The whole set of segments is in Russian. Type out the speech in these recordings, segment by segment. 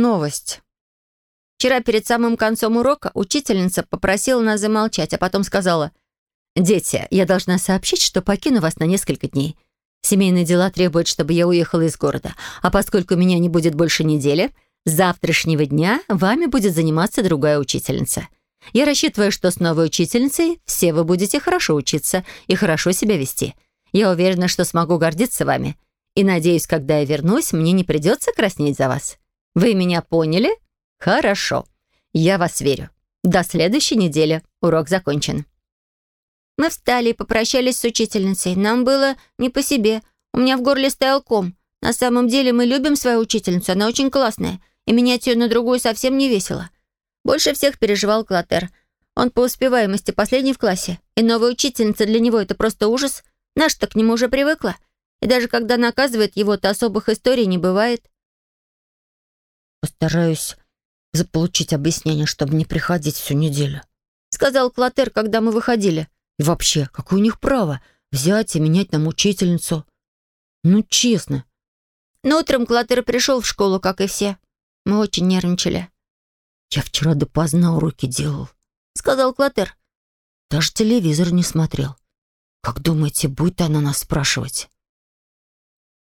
Новость. Вчера перед самым концом урока учительница попросила нас замолчать, а потом сказала, «Дети, я должна сообщить, что покину вас на несколько дней. Семейные дела требуют, чтобы я уехала из города, а поскольку меня не будет больше недели, с завтрашнего дня вами будет заниматься другая учительница. Я рассчитываю, что с новой учительницей все вы будете хорошо учиться и хорошо себя вести. Я уверена, что смогу гордиться вами. И надеюсь, когда я вернусь, мне не придется краснеть за вас. Вы меня поняли? Хорошо. Я вас верю. До следующей недели. Урок закончен. Мы встали и попрощались с учительницей. Нам было не по себе. У меня в горле стоял ком. На самом деле мы любим свою учительницу, она очень классная. И менять ее на другую совсем не весело. Больше всех переживал Клотер. Он по успеваемости последний в классе. И новая учительница для него — это просто ужас. Наша-то к нему уже привыкла. И даже когда наказывает его, то особых историй не бывает. «Постараюсь заполучить объяснение, чтобы не приходить всю неделю», — сказал Клотер, когда мы выходили. «И вообще, какое у них право взять и менять нам учительницу? Ну, честно». Но утром Клотер пришел в школу, как и все. Мы очень нервничали. «Я вчера допоздна уроки делал», — сказал Клотер. «Даже телевизор не смотрел. Как думаете, будет она нас спрашивать?»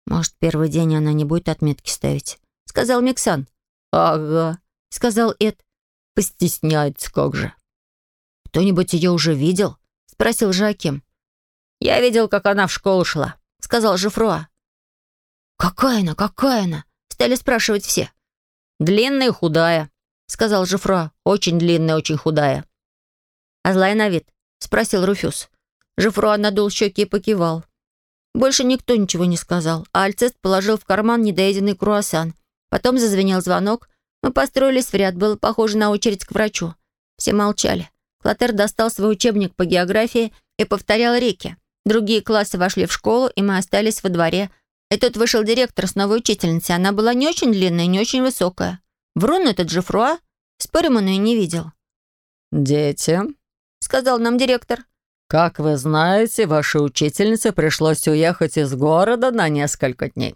«Может, первый день она не будет отметки ставить?» — сказал Миксан. «Ага», — сказал Эд. «Постесняется как же». «Кто-нибудь ее уже видел?» — спросил Жаким. «Я видел, как она в школу шла», — сказал Жифруа. «Какая она, какая она?» — стали спрашивать все. «Длинная и худая», — сказал Жифруа. «Очень длинная, очень худая». «А злая на вид?» — спросил Руфюз. Жифруа надул щеки и покивал. Больше никто ничего не сказал, а Альцест положил в карман недоеденный круассан. Потом зазвенел звонок. Мы построились в ряд, было похоже на очередь к врачу. Все молчали. Клотер достал свой учебник по географии и повторял реки. Другие классы вошли в школу, и мы остались во дворе. И тут вышел директор с новой учительницей. Она была не очень длинная, не очень высокая. Врун этот же Фруа. Спорим, он ее не видел. «Дети», — сказал нам директор, «как вы знаете, вашей учительнице пришлось уехать из города на несколько дней.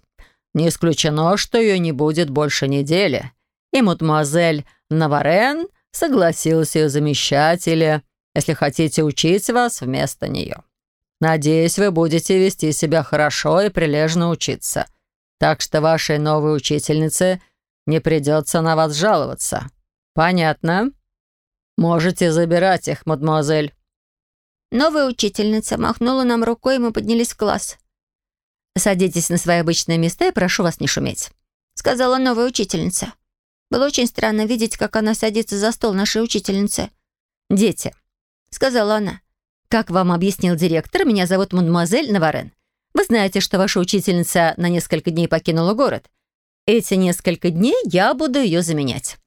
Не исключено, что ее не будет больше недели. И мадемуазель Наварен согласилась ее замещать или, если хотите, учить вас вместо нее. Надеюсь, вы будете вести себя хорошо и прилежно учиться. Так что вашей новой учительнице не придется на вас жаловаться. Понятно? Можете забирать их, мадемуазель». Новая учительница махнула нам рукой, и мы поднялись в класс. «Садитесь на свои обычные места и прошу вас не шуметь», — сказала новая учительница. Было очень странно видеть, как она садится за стол нашей учительницы. «Дети», — сказала она, — «как вам объяснил директор, меня зовут мадемуазель Наварен. Вы знаете, что ваша учительница на несколько дней покинула город. Эти несколько дней я буду ее заменять.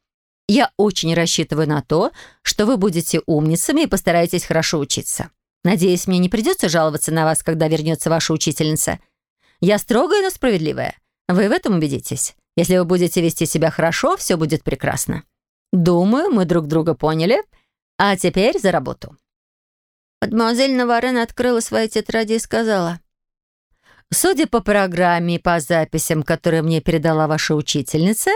Я очень рассчитываю на то, что вы будете умницами и постараетесь хорошо учиться. Надеюсь, мне не придется жаловаться на вас, когда вернется ваша учительница. Я строгая, но справедливая. Вы в этом убедитесь. Если вы будете вести себя хорошо, все будет прекрасно. Думаю, мы друг друга поняли. А теперь за работу». Мадемуазель Наварен открыла свои тетради и сказала, Судя по программе и по записям, которые мне передала ваша учительница,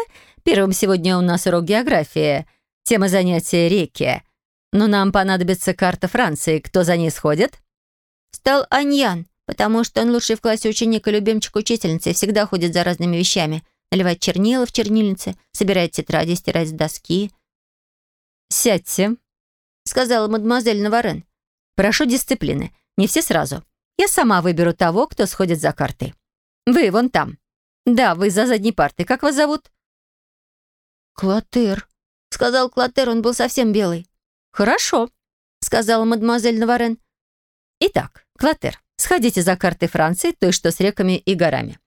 первым сегодня у нас урок географии, тема занятия реки. Но нам понадобится карта Франции. Кто за ней сходит? Стал Аньян, потому что он лучший в классе ученик и любимчик учительницы и всегда ходит за разными вещами. Наливать чернила в чернильнице, собирать тетради, стирать с доски. «Сядьте», — сказала мадемуазель Наварен. «Прошу дисциплины. Не все сразу». Я сама выберу того, кто сходит за картой. Вы вон там. Да, вы за задней партой. Как вас зовут?» «Клотер», — сказал Клотер, он был совсем белый. «Хорошо», — сказала мадемуазель Наварен. «Итак, Клотер, сходите за картой Франции, той, что с реками и горами.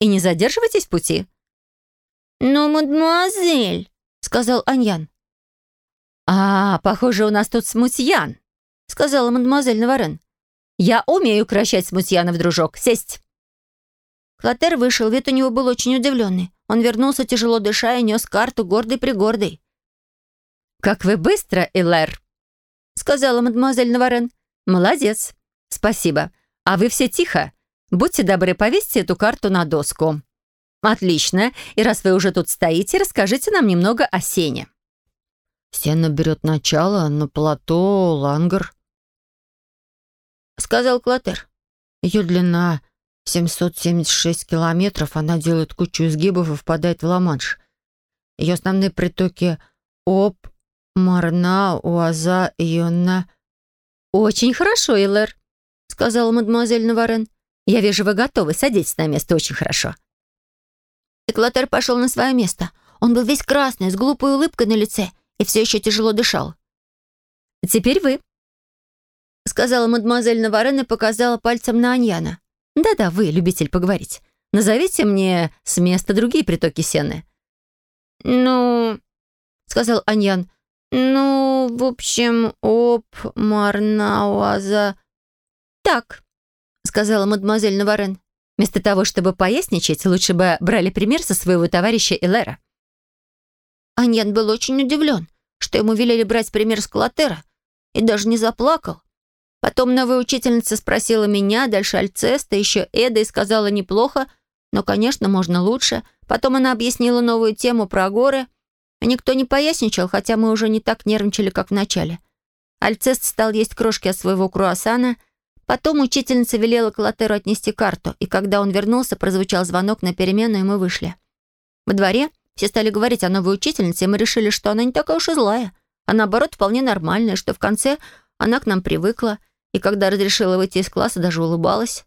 И не задерживайтесь в пути». «Но, мадемуазель», — сказал Аньян. «А, похоже, у нас тут смутьян», — сказала мадемуазель Наварен. Я умею кращать смутьянов, дружок. Сесть!» Клотер вышел, вид у него был очень удивленный. Он вернулся, тяжело дыша, и нес карту гордый-пригордый. «Как вы быстро, Элэр!» — сказала мадемуазель Наварен. «Молодец. Спасибо. А вы все тихо. Будьте добры, повесьте эту карту на доску». Отлично. И раз вы уже тут стоите, расскажите нам немного о сене. Сено берет начало на плато Лангар, сказал Клотер. Ее длина 776 километров, она делает кучу изгибов и впадает в Ла-Манш. Ее основные притоки Оп, Марна, Уаза, Йонна. «Очень хорошо, Элэр», — сказала мадемуазель Наварен. «Я вижу, вы готовы. Садитесь на место. Очень хорошо». Эклотер пошел на свое место. Он был весь красный, с глупой улыбкой на лице и все еще тяжело дышал. «Теперь вы», — сказала мадемуазель Наварен и показала пальцем на Аньяна. «Да-да, вы, любитель поговорить. Назовите мне с места другие притоки Сены». «Ну...» — сказал Аньян. «Ну, в общем, оп, Марнауаза...» «Так», — сказала мадемуазель Наварен. «Вместо того, чтобы поясничать, лучше бы брали пример со своего товарища Элера». Аньян был очень удивлен, что ему велели брать пример с Клотера, и даже не заплакал. Потом новая учительница спросила меня, дальше Альцеста, еще Эда и сказала неплохо, но, конечно, можно лучше. Потом она объяснила новую тему про горы — Никто не поясничал, хотя мы уже не так нервничали, как в начале. Альцест стал есть крошки от своего круассана. Потом учительница велела Клотеру отнести карту, и когда он вернулся, прозвучал звонок на перемену, и мы вышли. Во дворе все стали говорить о новой учительнице, и мы решили, что она не такая уж и злая, а наоборот вполне нормальная, что в конце она к нам привыкла, и когда разрешила выйти из класса, даже улыбалась.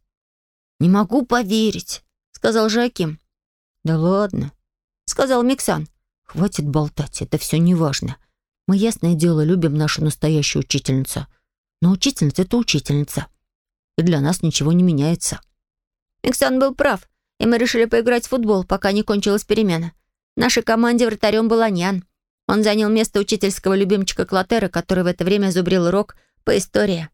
«Не могу поверить», — сказал Жаким. «Да ладно», — сказал Миксан. Хватит болтать, это все неважно. Мы, ясное дело, любим нашу настоящую учительницу. Но учительница — это учительница. И для нас ничего не меняется. Миксан был прав, и мы решили поиграть в футбол, пока не кончилась перемена. В нашей команде вратарем был Аньян. Он занял место учительского любимчика Клотера, который в это время зубрил урок по истории.